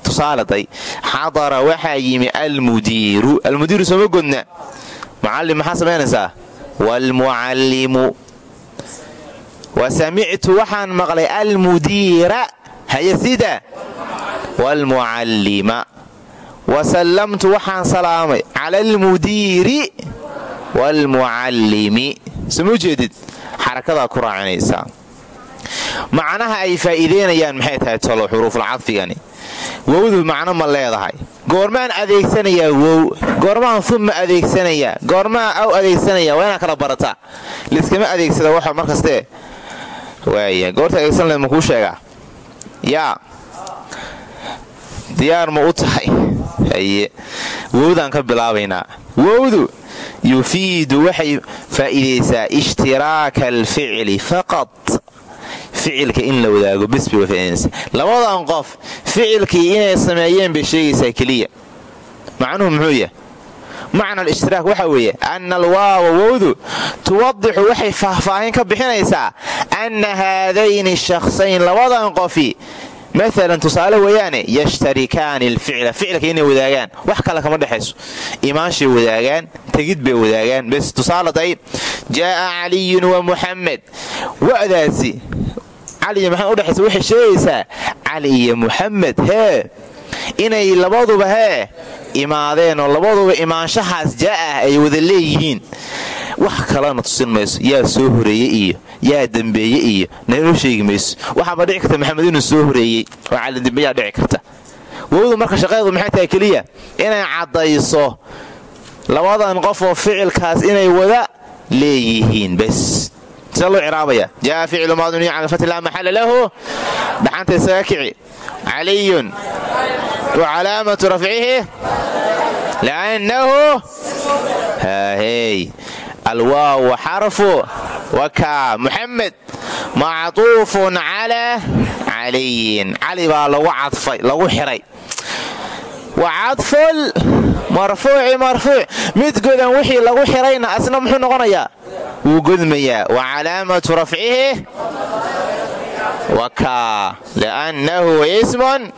Speaker 1: Tusaaleday xadara waxaa yimi almudiiru. Almudiiru sooma godna mucallim maxaa samaynaysaa waalmucallimu wa samictu waxaan maqlay almudiira haya sida waalmucallima wa sallamtu waxaan salaamay cala almudiiri waalmucallimi soma ujeedid xarakadaa ku raacinaysaa macnaha ay faa'iideynayaan maxay tahay tolo xuruufulcadfigani wowdu macno ma leedahay goormaan adeegsanayaa wow. Goormaan uma adeegsanayaa goormaa aw adeegsanaya waa inaa kala barataa liskama adeegsada waxa markaste waaya goorta adeegsan leed makuu sheegaa yaa. Diyaar ma u tahay? Haye. Wowdaan ka bilaabaynaa. Wowdu yufiidu waxay faa'iidaysaa ishtiraaka alficli faqad ficilka in la wadaago bis bay labadan qof ficilkii inay sameeyeen bay sheegaysaa keliya. Macnuhu muxuu yahay? Macna alshtiraak waxa weeye ana alwaawa wowdu tuwadixu waxay faahfaahin ka bixinaysaa anna haadayni shakhsayn. Labadan qofi maalan tusaale weeyaane yashtarikaani alficla. Ficilka inay wadaagaan wax kale kama dhexayso. Imaanshay wadaagaan tegid bay wadaagaan. Bes tusaaladay jaaa caliyun wa muxamed wa'daasi cali iyo maxamed udhexaysa waxay sheegaysaa cali iyo muxamed hee inay labaduba hee imaadeen oo labaduba imaanshahaas jaa-ah ay wada leeyihiin. Wax kalena tusin mayso yaa soo horeeye iyo yaa dembeeye iyo naloo sheegi mayso. Waxaaba dhici karta maxamed inuu soo horeeyey oo calidembeyaa dhici karta. Wowdu marka shaqadeedu maxay tahay keliya? Inay caddayso labadan qof oo ficilkaas inay wada leeyihiin bes sida loo ciraabaya jaa ficlu maaduniy cala fati laa maxala lahu dhaxanta isaga kici caliyun wa calaamatu rafcihi liannahu haahey alwaawu xarfu wakaa muxamed mactuufun calaa caliyin cali baa lagu cadfay lagu xiray wa cadful marfuuci marfuuc. Mid godan wixii lagu xirayna asna muxuu noqonayaa wuu godmayaa wa calaamatu rafcihi wakaa liannahu ismun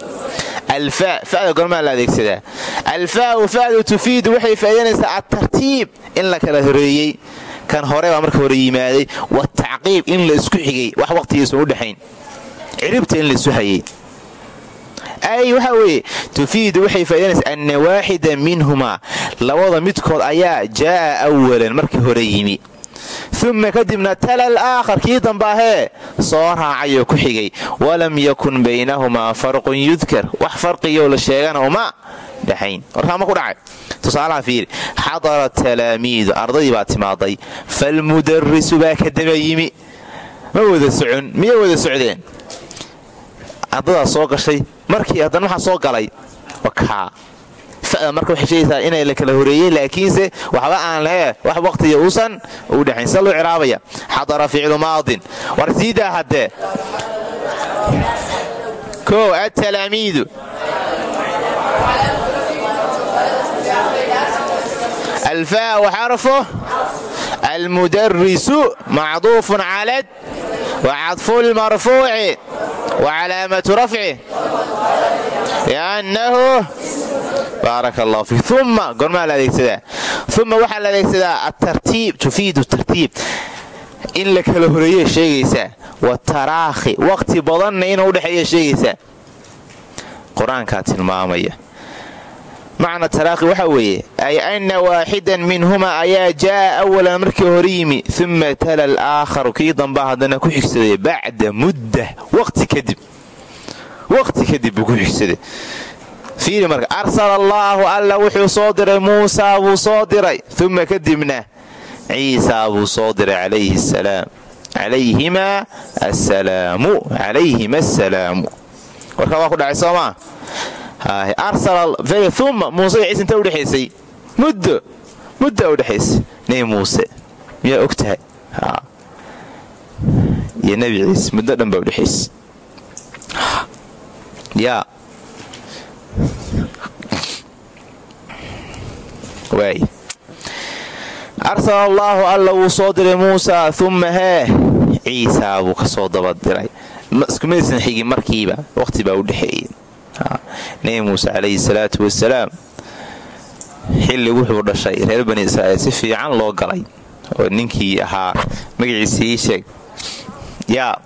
Speaker 1: alfa fada gormaa la adeegsadaa alfaau fadu tufiidu waxay faa'iidanaysaa altartiib in la kala horeeyey. Kan hore baa marka hore yimaaday watacqiib in la isku xigay wax waqtigiisan u dhexayn in laisu hayay ay waxaa weeye tufiidu waxay faa'idanaysaa anna waaxida minhumaa labada midkood ayaa jaa'a awalan markii hore yimi uma kadibna tala alaakhar kii dambaahee soo raacayoo ku xigay walam yakun baynahumaa farqun yudkar wax farqigoo la sheegana uma dhexayn warkaama ku dhacay tusaalaha fiiri xadara talaamiidu ardaydii baa timaaday falmudarisu baa kadaba yimi ma wada socon miyay wada socdeen ardadaas soo gashay markii haddana waxaa soo galay. Fada marka waxay sheegaysaa inay la kala horeeyey laakiinse waxba aan lehe wax waqtiga uusan u dhexayn sida loo ciraabaya xadara ficlu maadin. War siidaa haddee kow atalaamiidu alfaa waxarfu almudarisu macduufun calad wacadfu lmarfuuci wacalaamatu rafci liannahu baaraka allah fiik uma gormaa la adeegsadaa uma waxaa la adeegsadaa atartiib tufiidu tartiib in la kala horeeye sheegaysaa wataraakhi waqti badanna inuu udhexeeya sheegaysaa qur'aankaa tilmaamaya macna taraakhi waxaa weeye ay anna waaxidan minhuma ayaa jaa'a awalan markii hore yimi uma tala alaakharu kii dambaa haddana ku xigsaday bacda mudda waqti kadib. Waqti kadib buu ku xigsaday. Fiiri marka arsala allaahu alla wuxuu soo diray muusaa buu soo diray. Uma kadibna ciisaa buu soo diray calayhi salaam. Calayhimaa asalaamu calayhima asalaamu warkaa waa ku dhacay soomaa uma muuse ciise inta udhexaysay muddo mudda udhexaysay nebi muuse miyaa og tahay? Iyo nebi ciise muddo dhan baa udhexaysay yaa. Waay. Arsala allaahu alla wuu soo diray muusaa uma hee ciisaa buu ka soo dabadiray iskumaysan xigin markiiba waqti baa u dhexeeyey nebi muuse calayhi salaatu wasalaam xilli wuxuu dhashay reer bani israa'iil si fiican loo galay. Oo ninkii ahaa magaciisa ii sheeg yaa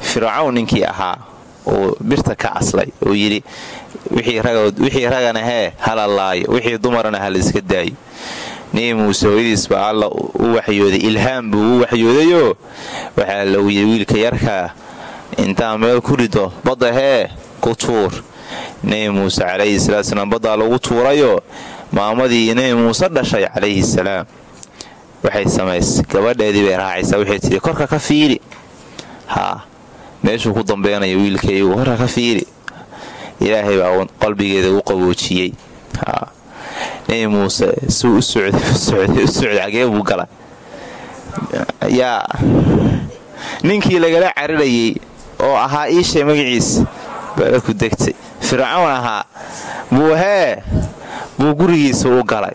Speaker 1: fircawn ninkii ahaa uu birta ka aslay uu yidhi wixii ragana hee hala laayo wixii dumarana hala iska daayo nebi muuse hooyadiis baa alla u waxyooday ilhaam buu u waxyoodayoo waxaa lagu yidhi wiilka yarkaa intaa meel ku rido badda hee ku tuur nebi muuse calayhi salaatu salaam baddaa lagu tuurayoo maamadii nebi muuse dhashay calayhi salaam. Waxay samaysay gabadheedii bay raacaysaa. Waxay tidhi korka ka fiiri. Haa meeshuu ku dambeenaya wiilkaygu korka ka fiiri. Ilaahay baa qalbigeeda u qaboojiyey. Nebi muuse suu u socday xagee buu galay. Yaa ninkii lagala carirayay oo ahaa iishay magaciisa bala ku degtay. Fircawn ahaa buu hee buu gurigiisa u galay.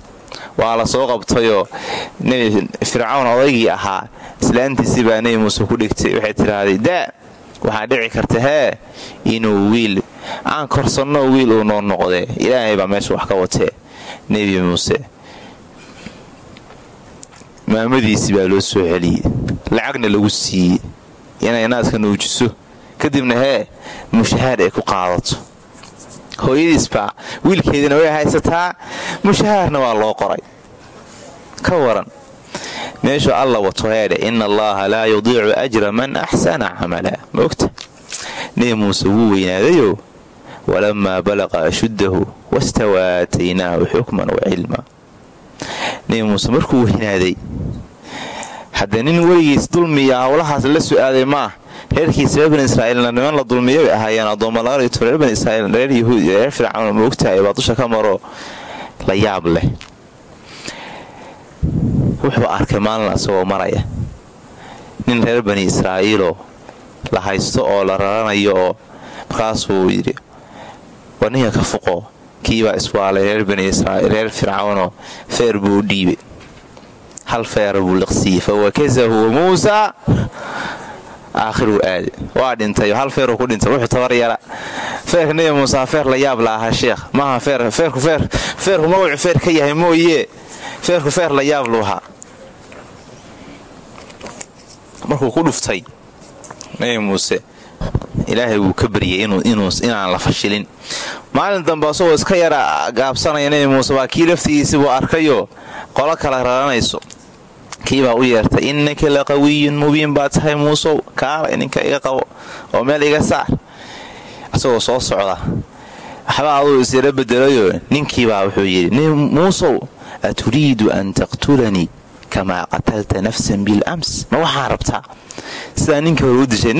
Speaker 1: Waa la soo qabtayoo fircawn odaygii ahaa islaantiisii baa nebi muuse ku dhigtay. Waxay tidhaahday daa waxaa dhici karta hee inuu wiil aan korsanno wiil uu noo noqdee ilaahay baa meesha wax ka watee nebi muuse maamadiisii baa loo soo celiyey. Lacagna lagu siiyey. Inay naaska nuujiso kadibna hee mushahaar ay ku qaadato. Hooyadiisbaa wiilkeediina way haysataa mushahaarna waa loo qoray. Ka waran meeshuu alla wato heedhe ina allaha laa yudiicu ajra man axsana camala. Ma ogta? Nebi muuse wuu weynaadayo walamaa balaqa ashuddahu wastawaa aataynaahu xukman wa cilma. Nebi muuse markuu weynaaday haddee nin weligiis dulmiya howlahaas la su'aaday maah reerkiisa reer bani israa'iilna niman la dulmiya bay ahaayeen. Addoomma laga dhigto reer bani israiil reer yahuud iyo reer fircawn ma ogtahay baa dusha ka maro la yaab leh. Wuxuu arkay maalin asagoo maraya. Nin reer bani israa'iiloo la haysto oo la raranayo oo markaasuu yidhi war ninka ka fuqo kiibaa iswaalay reer bani israaiil reer fircawnoo feer buu dhiibay. Hal feera buu liqsiiyey fa wakasahu aakhiruu aade waa dhintay hal feeruu ku dhintay wuxuu tabar yara. Feerka nebi muusa feer la yaab la ahaa sheekh maaha feerku magacu feer ka yahay mooye. Feerku feer la yaab lu ahaa. Markuu ku dhuftay nebi muuse ilaahay wuu ka baryay inaan la fashilin. Maalin dambe asagoo iska yara gaabsanaya nebi muuse waa kii laftigiisibuu arkayoo? Qolo kala raranayso kiibaa u yeertay innaka la qawiyun mubiin baa tahay muusow kaala ninka iga qabo oo meel iga saar. Isagoo soo socda waxba aduu isira bedelayo ninkiibaa wuxuu yidhi muusow aturiidu an taqtulanii kamaa qatalta nafsan bilams ma waxaa rabtaa? Sidaa ninka hore u dishay.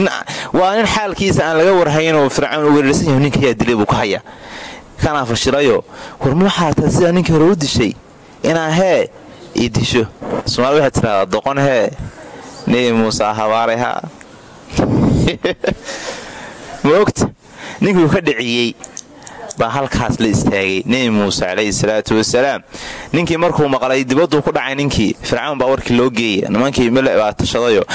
Speaker 1: Waa nin xaalkiisa aan laga warhaynoo fircawn u weerarsan yahu ninka ayaa dilay buu ka haya kanaa fashilayo war ma waxaa rabtaa sidaa ninka hore dishay? Inaa hee ii disho somaali waxaad tiraahdaa doqon hee nebi muuse habaaray haa ma ogta ninkuu ka dhiciyey baa halkaas la istaagay nebi muuse calayhi salaatu wasalaam ninkii markuu maqlay dibadduu ku dhacay ninkii fircawn baa warkii loo geeya nimankii mile baa tashadayo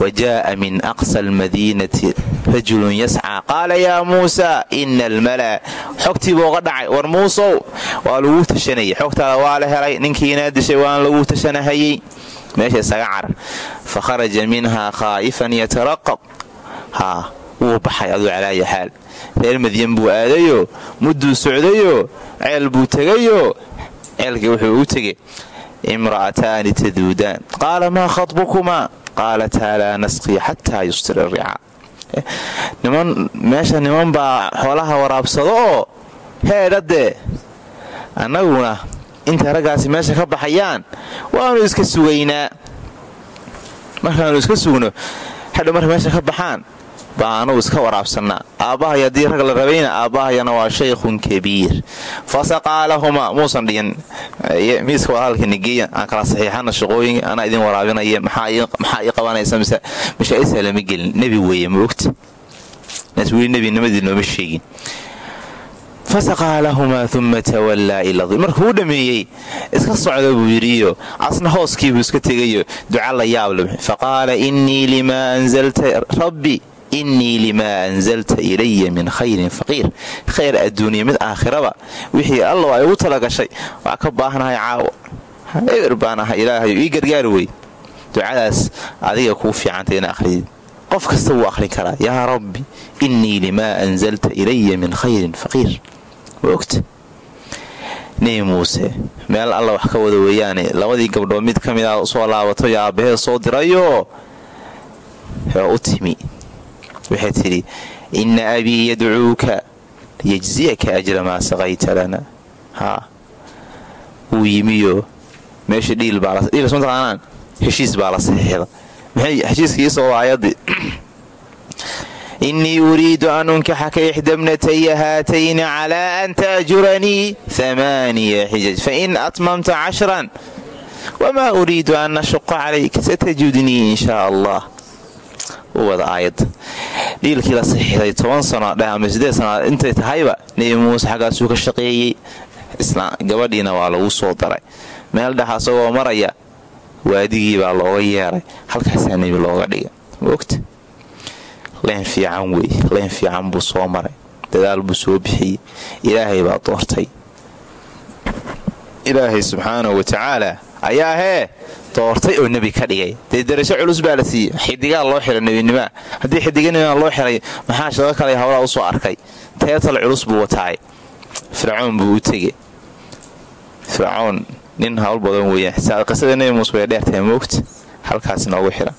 Speaker 1: wa jaa'a min aqsa almadiinati rajulun yascaa qaala yaa muusa ina almala xogtii buu uga dhacay war muusow waa laguu tashanayay xogtaada waa la helay ninkiinaa dishay waana laguu tashanahayey meesha isaga carar fa kharaja minhaa khaa'ifan yataraqab haa wuu baxay aduu calaayi xaal reer madyan buu aadayoo mudduu socdayoo ceel buu tegayoo ceelkii wuxuu u qaalataa laa nasqii xataa yustira ricaa niman meesha niman baa xoolaha waraabsado oo heedhadee annaguna intay raggaasi meesha ka baxayaan waanu iska sugaynaa markaanu iska sugno hadha markay meesha ka baxaan baa anugu iska waraabsannaa aabbahay haddii rag la rabayna aabbahayana waa shaykhun kabiir. Fasaqaa lahumaa muusan dhihin. Miiska walaalka nigeeya aan kala saxiixana shaqooyin anaa idin waraabinaya maxaa ii qabanaysa? Mise mashaaisa lama gelin. Nebi weeye ma ogta weli nebinimadii nooma sheegin. Fasaqaa lahumaa uma tawallaa ila markuu u dhammeeyey iska socda buu yidhiyo asna hooskiibuu iska tegayo. Duca la yaable faqaala innii limaa anzalta rabbi innii limaa anzalta ilaya min khayrin faqiir khayr adduuniya mid aakhiraba wixii allow ay ugu talagashay. Waa ka baahnahay caawo. Eber baan ahay ilaahayo ii gargaar wey ducadaas adiga kuu fiicantay ina akhridid qof kasta wuu akhrin karaa. Yaa rabbi innii limaa anzalta ilaya min khayrin faqiir ma ogta. Nebi muuse meel alla wax ka wada weeyaane labadii gabdhood mid ka mid a soo laabato yo aabbaheed soo dirayoo u timi waxay tidhi inna abii yadcuuka liyajziyaka ajra maa saqayta lana. Haa wuu yimiyo. Meesha dhiilsmataqaanaan heshiis baa la saxiixda maxay heshiiska iisoo aayadii innii uriidu an unkaxaka ixdabnataya haatayni calaa an taajuranii amaaniya xijaj fain atmamta cashran. Wamaa uriidu an nashuqa calayk satajudnii in shaa allah u wada aayadda dhiilkii la saxiixday toban sano dheh ama sideed sano intay tahayba nebi muuse xaggaasuu ka shaqeeyey. Gabadhiina waa lagu soo daray. Meel dhex asagoo maraya waadigii baa looga yeeray. Halkaasaa nebi looga dhiga maogta leen fiican wey. Leen fiican buu soo maray. Dadaal buu soo bixiyey. Ilaahay baa doortay. Ilaahay subxaanahu wa tacaala ayaa hee doortay oo nebi ka dhigay. Dee darajo culus baa la siiyey. Xidigaa loo xiray nebinimaa haddii xidiganima loo xiray maxaa shaqo kale hawlaa u soo arkay? Teetal culus buu wataay. Fircoon buu u tege fircoon nin hawl badan weeyaan. Qisada nebi muuse way dheertahay moogta. Halkaas noogu xira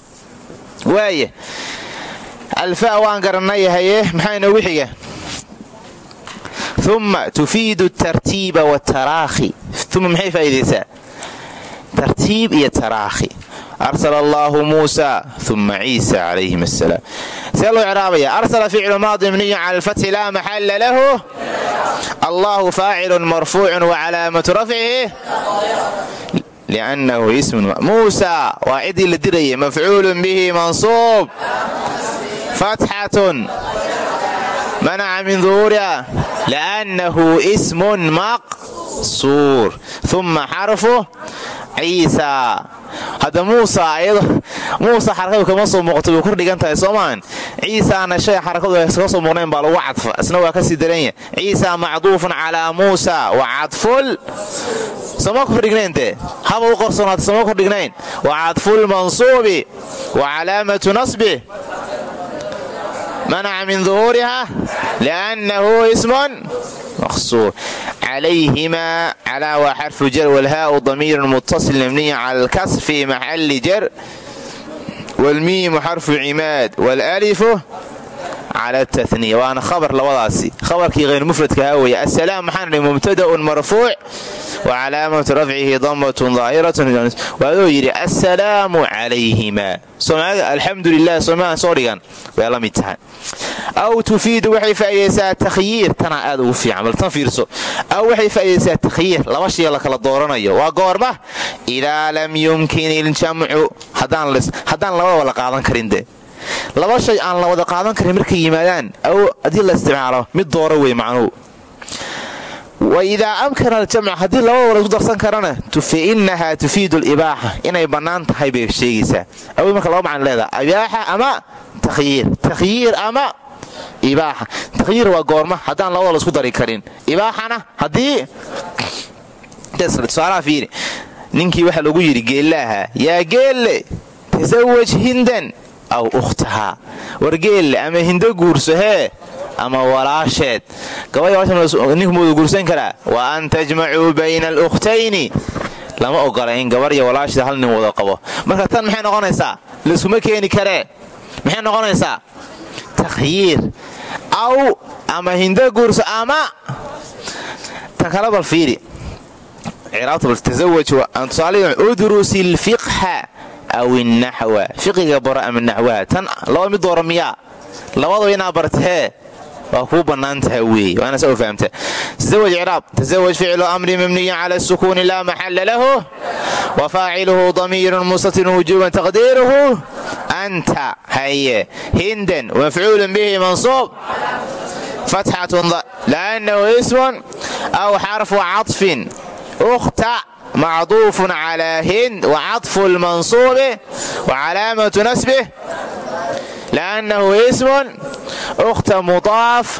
Speaker 1: waaya alfa waan garanayahaye maxaa inoogu xiga? Uma tufiidu tartiiba wataraakhi uma maxay faa'idaysaa tartiib iyo taraakhi. Arsala allaahu muusa uma ciisa calayhim asalaam see loo ciraabaya arsala ficlu maadi mniyun cala alfatxi laa maxalla lahu. Allahu faacilun marfuucun wacalaamatu rafcihi. Liannahu ismun muusa waa ciddii la dirayay mafcuulun bihi mansuub. Fatxatun manaca min duhuuriha liannahu ismun maqsuur uma xarfu ciisa hadda muusa xarakadu kama soo muuqato way kordhigan tahay soomaan ciisaana shay xarakadu kama soo muuqnayn baa lagu cadfa isna waa ka sii daranya ciisa macduufun calaa muusa wa cadful sooma kordhignaynte haba u qorsonaata sooma kordhignayn wa cadfulmansuubi wa calaamatu nasbi manaca min duhuuriha liannahu ismun maqsuur calayhimaa calaa waa xarfu jar walhaau damiirun muttasil mabniya cala alkasr fii maxalli jar waalmiimu xarfu cimaad waalalifu cala ataniya waana khabar labadaasi khabarkii hayr mufradka haa weeye asalaam maxaan idhi mubtada'un marfuuc wa calaamatu rafcihi damatun daahiratun waadoo yidhi assalaamu calayhimaa soomaalida alxamdu lilah soomaaan soo dhigan. Way la mid aw tufiidu waxay faa'idaysaa takhyiir tanaa aad ugu fiican. Bal tan fiirso. Aw waxay faa'idaysaa takhyiir laba shay la kala dooranayo. Waa goorma? Idaa lam yumkin iljamcu haddaan labadaba la qaadan karin de laba shay aan la wada qaadan karin markay yimaadaan aw haddii la isticmaalo mid dooro wey macnuhu wa idaa amkana aljamcu haddii labadaba la isku darsan karana fainahaa tufiidu libaaxa inay bannaan tahay bay sheegaysaa. Aw marka laba macno leedaha ibaaxa ama takhyiir takhyiir ama ibaaxa takhyiir waa goorma haddaan labada la isku dari karin. Ibaaxana haddii tusaalaha fiiri. Ninkii waxaa lagu yidhi geellaaha yaa geelle tasawaj hindan aw ukhtahaa. War geelle ama hindo guurso hee ama walaasheed. Gabadhninku guursan karaa wa an tajmacuu bayna alukhtayni lama ogola in gabar iyo walaasheed hal nin wada qabo. Marka tan maxay noqonaysaa? Layskuma keeni karee maxay noqonaysaa? Takhyiir aw ama hindo guurso ama tan kala bal fiiri udrusi lfiqha aw inaxwa fiqiga baro ama naxwaha tan laba mid doora miyaa. Labadaba waa kuu bannaan taha weeye waana sa u fahamta tasawaj ciraab tasawaj ficlu amri mabniyin cala sukuuni laa maxalla lahu. Wa faaciluhu damiirun mustatirun wujuuban taqdiiruhu anta haye hindan mafcuulun bihi mansuub fatxatun laannahu ismun aw xarfu caطfin ukhta macduufun calaa hind wa caطfu lmansuubi wa ismun ukhta mudaaf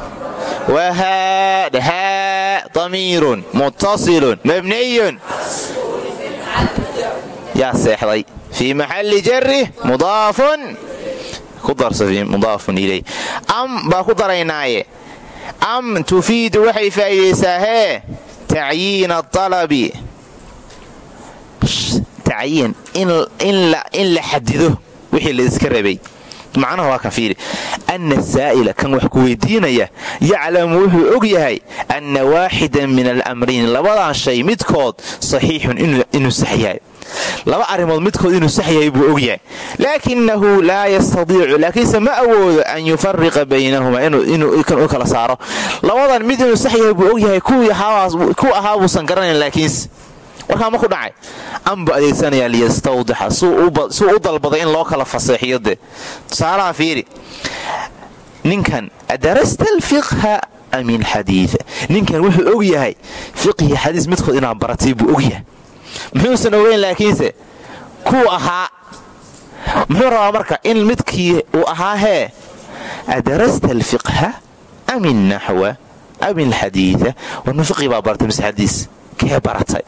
Speaker 1: wahaa damiirun muttasilun mabniyun yaa seexday fii maxalli jarri mudaafun ku darsa mudaafun ilay am baa ku daraynaaye am tufiidu waxay faa'iidaysaa hee tacyiin aalabi tacyiin in la xadido wixii la iska rabay macnaha waa kan fiiri. Anna saa'ila kan wax ku weydiinaya yaclamu wuxuu og yahay anna waaxidan min alamrayn labadan shay midkood saxiixun inuu sax yahay. Laba arrimood midkood inuu sax yahay buu ogyahay laakinahu laa yastadiicu laakiinse ma awoodo an yufariqa baynahuma inuu kala saaro. Labadan mid inuu sax yahay buu ogyahay kuwii ahaa buusan garanayn laakiinse warkaa ma ku dhacay. Anbu adeegsanayaa liyastawdixa suu u dalbaday in loo kala faseexiyo dee. Tusaalaha fiiri ninkan adarasta alfiqha am ilxadiida ninkan wuxuu og yahay fiqhi xadiis midkood inaad baratay buu ogyahay muxuusan ogeyn laakiinse kuu ahaa. Muxuu rabaa marka in midkii uu ahaa hee adarasta alfiqha am ilnaxwa am ilxadiida warma fiqhi baa baratay mise xadiis kaa baratay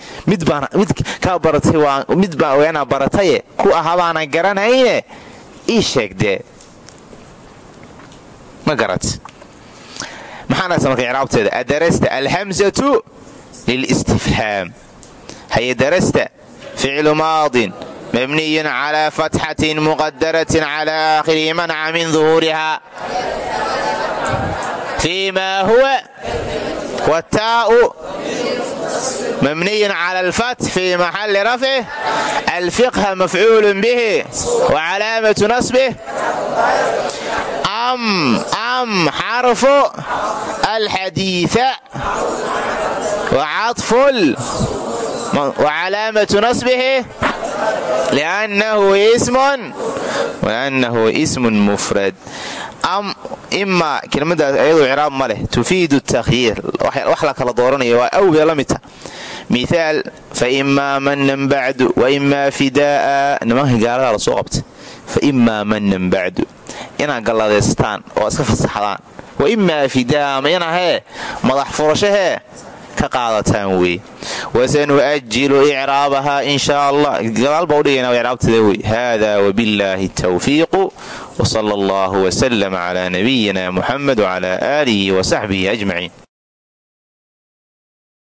Speaker 1: mid baa weenaa barataye? Ku ahaa baana garanayne ii sheegdee ma garat maxaanasa marka adarasta alhamsatu lilistifhaam haye darasta ficlu maadin mabniyun calaa fatxatin muqadaratin calaa aakhirihi manca min duhuuriha fii ma huwa mabniyun cala alfath fii maxalli rafcih alfiqha mafcuulun bihi wa calaamatu nasbih am xarfu alxadiia wacalaamatu nasbihi liannahu ismun mufrad imaa kelmadaas ayadu ciraab ma leh tufiidu takhyiir wax la kala dooranayo waa awbee la midta. Miaal fa imaa manan bacdu wa imaa fidaaa. Nimanka gaaladaa la soo qabtay. Fa imaa manan bacdu. Inaad galladeystaan oo iska fasaxdaan. Fidaa ama ina hee? Madax furashahee ka qaadataan wey. Wasanu'ajilu icraabahaa in shaa allah gadaal baa udhigaynaa icraabteeda wey. Hada wbillaahi tawfiiqu wsala allahu wslm cla nabiyina muxamed wcla aalihi wasaxbihi ajmaciin